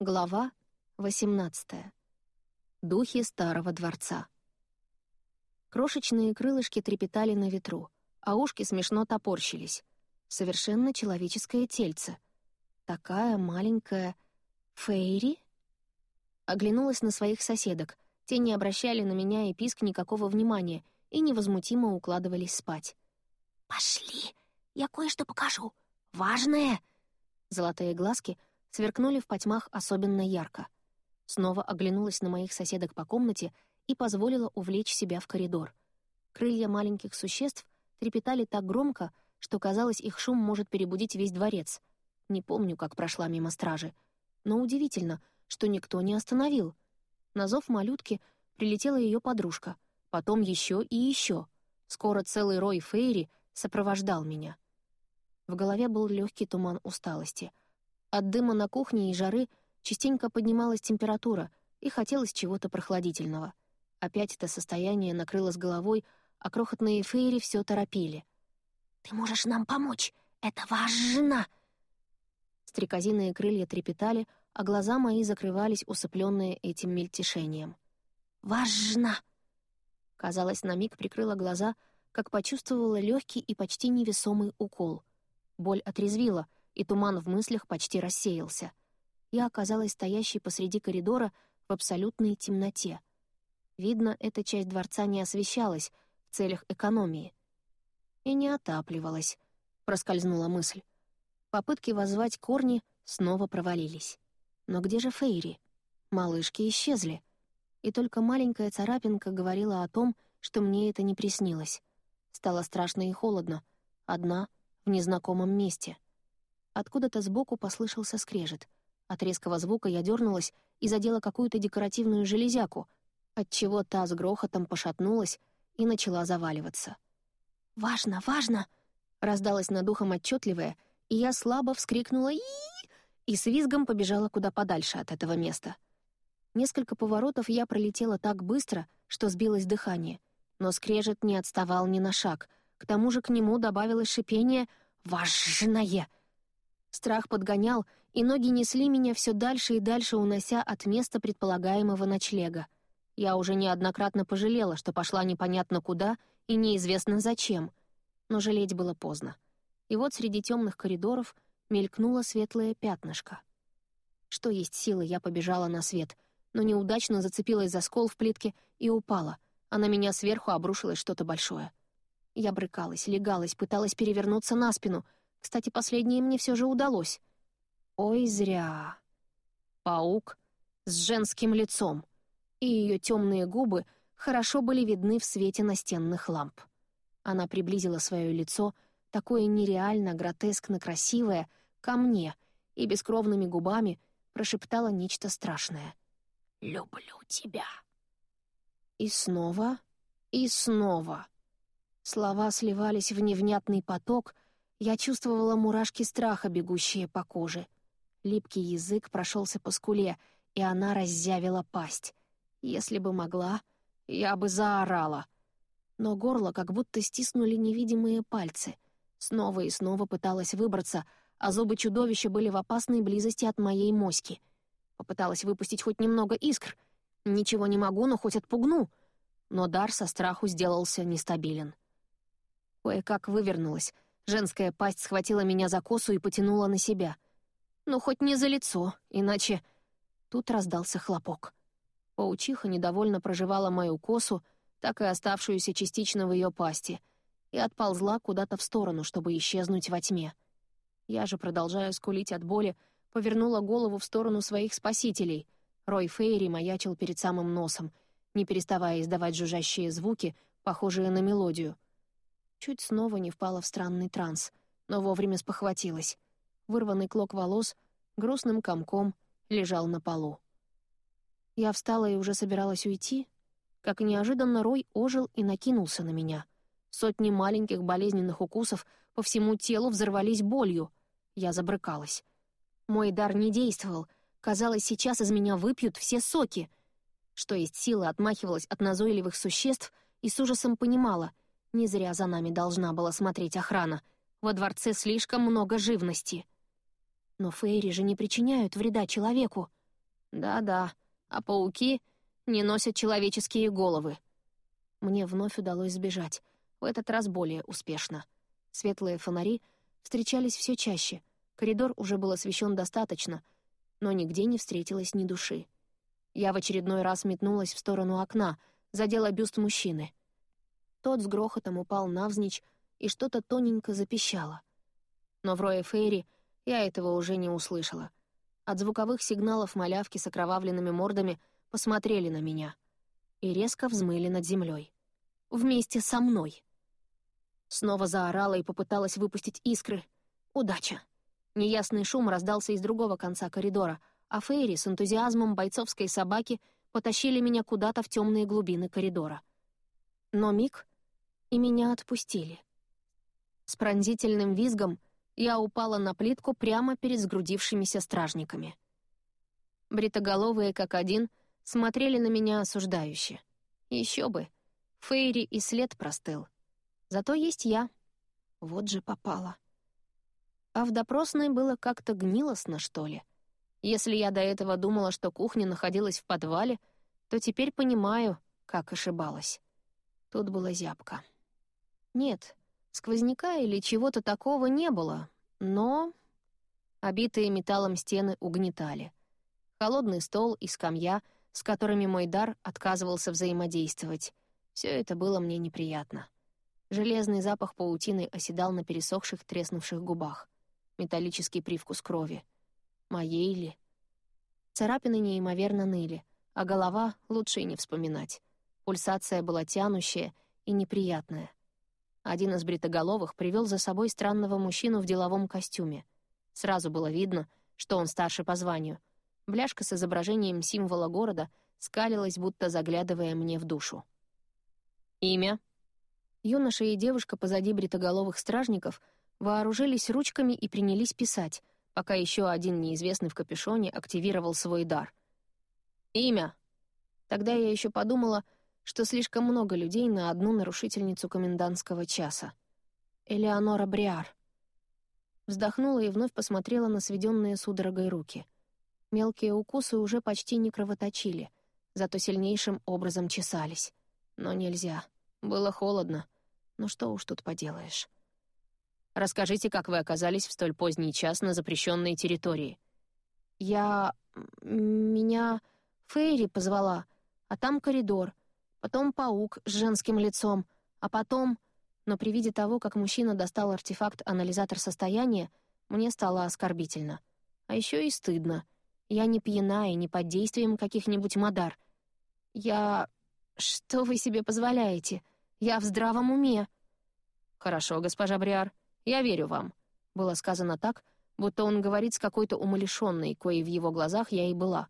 Глава 18. Духи старого дворца. Крошечные крылышки трепетали на ветру, а ушки смешно топорщились. Совершенно человеческое тельце. Такая маленькая... Фейри? Оглянулась на своих соседок. Те не обращали на меня и писк никакого внимания и невозмутимо укладывались спать. «Пошли, я кое-что покажу. Важное!» Золотые глазки — сверкнули в потьмах особенно ярко. Снова оглянулась на моих соседок по комнате и позволила увлечь себя в коридор. Крылья маленьких существ трепетали так громко, что, казалось, их шум может перебудить весь дворец. Не помню, как прошла мимо стражи. Но удивительно, что никто не остановил. На зов малютки прилетела ее подружка, потом еще и еще. Скоро целый рой фейри сопровождал меня. В голове был легкий туман усталости — от дыма на кухне и жары частенько поднималась температура, и хотелось чего-то прохладительного. Опять это состояние накрыло с головой, а крохотные фейри все торопили. «Ты можешь нам помочь! Это важно!» Стрекозиные крылья трепетали, а глаза мои закрывались, усыпленные этим мельтешением. «Важно!» Казалось, на миг прикрыла глаза, как почувствовала легкий и почти невесомый укол. Боль отрезвила — и туман в мыслях почти рассеялся. Я оказалась стоящей посреди коридора в абсолютной темноте. Видно, эта часть дворца не освещалась в целях экономии. И не отапливалась, проскользнула мысль. Попытки воззвать корни снова провалились. Но где же Фейри? Малышки исчезли. И только маленькая царапинка говорила о том, что мне это не приснилось. Стало страшно и холодно. Одна, в незнакомом месте — Откуда-то сбоку послышался скрежет. От резкого звука я дернулась и задела какую-то декоративную железяку, отчего та с грохотом пошатнулась и начала заваливаться. «Важно, важно!» — раздалась над ухом отчетливая, и я слабо вскрикнула и и с визгом побежала куда подальше от этого места. Несколько поворотов я пролетела так быстро, что сбилось дыхание, но скрежет не отставал ни на шаг. К тому же к нему добавилось шипение «Важное!» Страх подгонял, и ноги несли меня все дальше и дальше, унося от места предполагаемого ночлега. Я уже неоднократно пожалела, что пошла непонятно куда и неизвестно зачем. Но жалеть было поздно. И вот среди темных коридоров мелькнуло светлое пятнышко. Что есть силы, я побежала на свет, но неудачно зацепилась за скол в плитке и упала, а на меня сверху обрушилось что-то большое. Я брыкалась, легалась, пыталась перевернуться на спину — кстати, последнее мне все же удалось. Ой, зря. Паук с женским лицом, и ее темные губы хорошо были видны в свете настенных ламп. Она приблизила свое лицо, такое нереально гротескно красивое, ко мне и бескровными губами прошептала нечто страшное. «Люблю тебя». И снова, и снова. Слова сливались в невнятный поток — я чувствовала мурашки страха, бегущие по коже. Липкий язык прошелся по скуле, и она раззявила пасть. Если бы могла, я бы заорала. Но горло как будто стиснули невидимые пальцы. Снова и снова пыталась выбраться, а зубы чудовища были в опасной близости от моей моськи. Попыталась выпустить хоть немного искр. Ничего не могу, но хоть отпугну. Но дар со страху сделался нестабилен. Кое-как вывернулась — Женская пасть схватила меня за косу и потянула на себя. Ну, хоть не за лицо, иначе... Тут раздался хлопок. Паучиха недовольно проживала мою косу, так и оставшуюся частично в ее пасти, и отползла куда-то в сторону, чтобы исчезнуть во тьме. Я же, продолжая скулить от боли, повернула голову в сторону своих спасителей. Рой Фейри маячил перед самым носом, не переставая издавать жужжащие звуки, похожие на мелодию — Чуть снова не впала в странный транс, но вовремя спохватилась. Вырванный клок волос грустным комком лежал на полу. Я встала и уже собиралась уйти, как неожиданно Рой ожил и накинулся на меня. Сотни маленьких болезненных укусов по всему телу взорвались болью. Я забрыкалась. Мой дар не действовал. Казалось, сейчас из меня выпьют все соки. Что есть силы, отмахивалась от назойливых существ и с ужасом понимала — не зря за нами должна была смотреть охрана. Во дворце слишком много живности. Но фейри же не причиняют вреда человеку. Да-да, а пауки не носят человеческие головы. Мне вновь удалось сбежать, в этот раз более успешно. Светлые фонари встречались все чаще, коридор уже был освещен достаточно, но нигде не встретилось ни души. Я в очередной раз метнулась в сторону окна, задела бюст мужчины. Тот с грохотом упал навзничь, и что-то тоненько запищало. Но в Рое Фейри я этого уже не услышала. От звуковых сигналов малявки с окровавленными мордами посмотрели на меня и резко взмыли над землей. Вместе со мной. Снова заорала и попыталась выпустить искры. Удача. Неясный шум раздался из другого конца коридора, а Фейри с энтузиазмом бойцовской собаки потащили меня куда-то в темные глубины коридора. Но миг, и меня отпустили. С пронзительным визгом я упала на плитку прямо перед сгрудившимися стражниками. Бритоголовые, как один, смотрели на меня осуждающе. Еще бы, Фейри и след простыл. Зато есть я. Вот же попала. А в допросной было как-то гнилостно, что ли. Если я до этого думала, что кухня находилась в подвале, то теперь понимаю, как ошибалась. Тут была зябка. Нет, сквозняка или чего-то такого не было, но... Обитые металлом стены угнетали. Холодный стол и скамья, с которыми мой дар отказывался взаимодействовать. Все это было мне неприятно. Железный запах паутины оседал на пересохших, треснувших губах. Металлический привкус крови. Моей ли? Царапины неимоверно ныли, а голова лучше и не вспоминать. Пульсация была тянущая и неприятная. Один из бритоголовых привел за собой странного мужчину в деловом костюме. Сразу было видно, что он старше по званию. Бляшка с изображением символа города скалилась, будто заглядывая мне в душу. «Имя?» Юноша и девушка позади бритоголовых стражников вооружились ручками и принялись писать, пока еще один неизвестный в капюшоне активировал свой дар. «Имя!» Тогда я еще подумала — что слишком много людей на одну нарушительницу комендантского часа. Элеонора Бриар. Вздохнула и вновь посмотрела на сведенные судорогой руки. Мелкие укусы уже почти не кровоточили, зато сильнейшим образом чесались. Но нельзя. Было холодно. Ну что уж тут поделаешь. Расскажите, как вы оказались в столь поздний час на запрещенной территории. Я... меня... Фейри позвала, а там коридор потом паук с женским лицом, а потом... Но при виде того, как мужчина достал артефакт-анализатор состояния, мне стало оскорбительно. А еще и стыдно. Я не пьяна и не под действием каких-нибудь модар. Я... Что вы себе позволяете? Я в здравом уме. «Хорошо, госпожа Бриар, я верю вам», — было сказано так, будто он говорит с какой-то умалишенной, коей в его глазах я и была.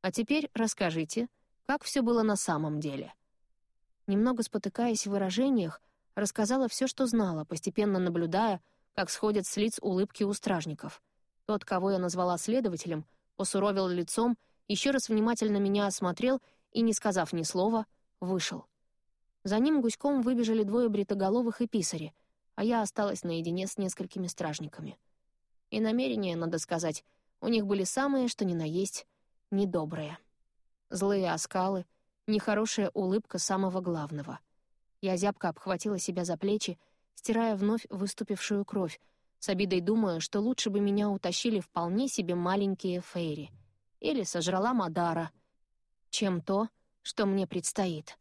«А теперь расскажите, как все было на самом деле. Немного спотыкаясь в выражениях, рассказала все, что знала, постепенно наблюдая, как сходят с лиц улыбки у стражников. Тот, кого я назвала следователем, посуровил лицом, еще раз внимательно меня осмотрел и, не сказав ни слова, вышел. За ним гуськом выбежали двое бритоголовых и писари, а я осталась наедине с несколькими стражниками. И намерения, надо сказать, у них были самые, что ни на есть, недобрые злые оскалы, нехорошая улыбка самого главного. Я зябко обхватила себя за плечи, стирая вновь выступившую кровь, с обидой думая, что лучше бы меня утащили вполне себе маленькие фейри или сожрала Мадара, чем то, что мне предстоит.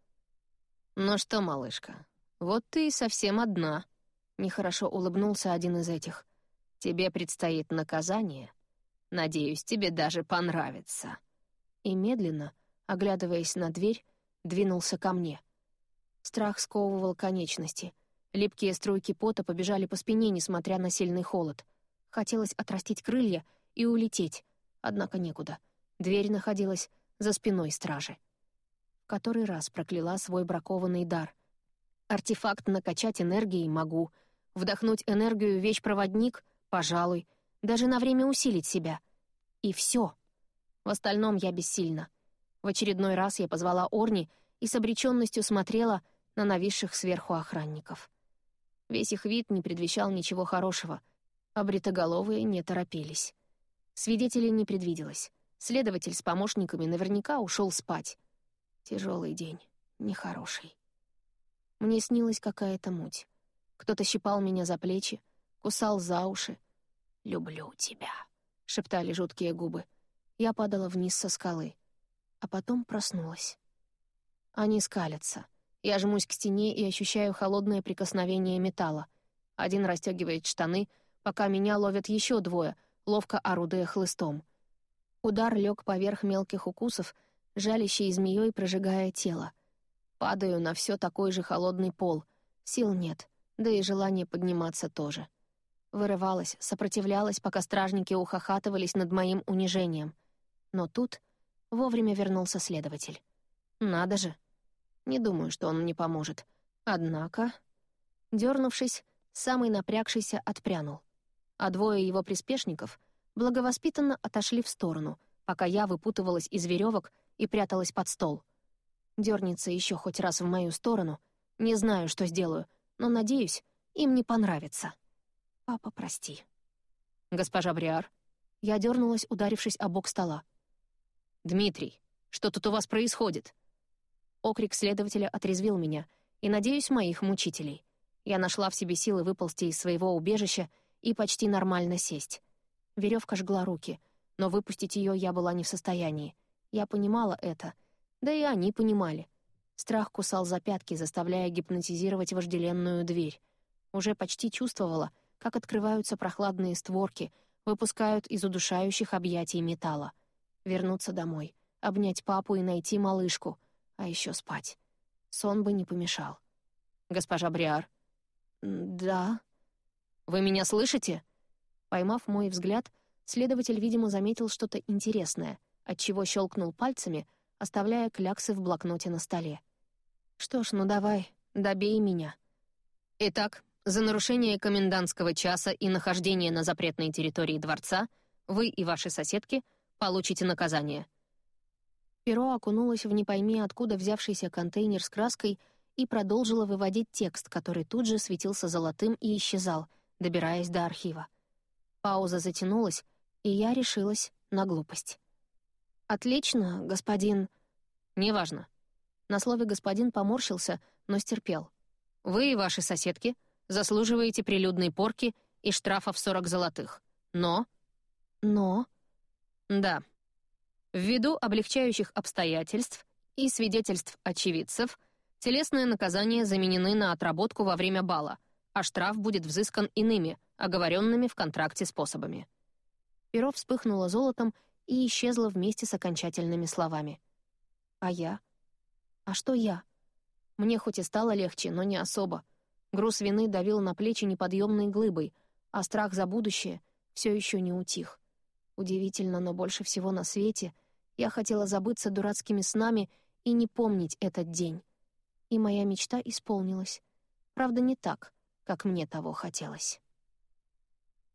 «Ну что, малышка, вот ты и совсем одна», — нехорошо улыбнулся один из этих. «Тебе предстоит наказание. Надеюсь, тебе даже понравится». И медленно, оглядываясь на дверь, двинулся ко мне. Страх сковывал конечности. Липкие струйки пота побежали по спине, несмотря на сильный холод. Хотелось отрастить крылья и улететь, однако некуда. Дверь находилась за спиной стражи. Который раз прокляла свой бракованный дар. Артефакт накачать энергией могу. Вдохнуть энергию вещь-проводник — пожалуй. Даже на время усилить себя. И все. В остальном я бессильна. В очередной раз я позвала Орни и с обреченностью смотрела на нависших сверху охранников. Весь их вид не предвещал ничего хорошего, а бритоголовые не торопились. Свидетелей не предвиделось. Следователь с помощниками наверняка ушел спать. Тяжелый день, нехороший. Мне снилась какая-то муть. Кто-то щипал меня за плечи, кусал за уши. «Люблю тебя», — шептали жуткие губы. Я падала вниз со скалы, а потом проснулась. Они скалятся. Я жмусь к стене и ощущаю холодное прикосновение металла. Один расстегивает штаны, пока меня ловят еще двое, ловко орудуя хлыстом. Удар лег поверх мелких укусов, жалящей змеей прожигая тело. Падаю на все такой же холодный пол. Сил нет, да и желание подниматься тоже. Вырывалась, сопротивлялась, пока стражники ухахатывались над моим унижением. Но тут вовремя вернулся следователь. Надо же. Не думаю, что он мне поможет. Однако... Дернувшись, самый напрягшийся отпрянул. А двое его приспешников благовоспитанно отошли в сторону, пока я выпутывалась из веревок и пряталась под стол — дернется еще хоть раз в мою сторону. Не знаю, что сделаю, но, надеюсь, им не понравится. Папа, прости. Госпожа Бриар. Я дернулась, ударившись о бок стола. «Дмитрий, что тут у вас происходит?» Окрик следователя отрезвил меня и, надеюсь, моих мучителей. Я нашла в себе силы выползти из своего убежища и почти нормально сесть. Веревка жгла руки, но выпустить ее я была не в состоянии. Я понимала это — да и они понимали. Страх кусал за пятки, заставляя гипнотизировать вожделенную дверь. Уже почти чувствовала, как открываются прохладные створки, выпускают из удушающих объятий металла. Вернуться домой, обнять папу и найти малышку, а еще спать. Сон бы не помешал. «Госпожа Бриар?» «Да». «Вы меня слышите?» Поймав мой взгляд, следователь, видимо, заметил что-то интересное, отчего щелкнул пальцами — оставляя кляксы в блокноте на столе. «Что ж, ну давай, добей меня». «Итак, за нарушение комендантского часа и нахождение на запретной территории дворца вы и ваши соседки получите наказание». Перо окунулось в не пойми откуда взявшийся контейнер с краской и продолжило выводить текст, который тут же светился золотым и исчезал, добираясь до архива. Пауза затянулась, и я решилась на глупость. «Отлично, господин...» «Неважно». На слове «господин» поморщился, но стерпел. «Вы и ваши соседки заслуживаете прилюдной порки и штрафа в 40 золотых. Но...» «Но...» «Да. Ввиду облегчающих обстоятельств и свидетельств очевидцев, телесные наказания заменены на отработку во время бала, а штраф будет взыскан иными, оговоренными в контракте способами». Перо вспыхнуло золотом и исчезла вместе с окончательными словами. А я? А что я? Мне хоть и стало легче, но не особо. Груз вины давил на плечи неподъемной глыбой, а страх за будущее все еще не утих. Удивительно, но больше всего на свете я хотела забыться дурацкими снами и не помнить этот день. И моя мечта исполнилась. Правда, не так, как мне того хотелось.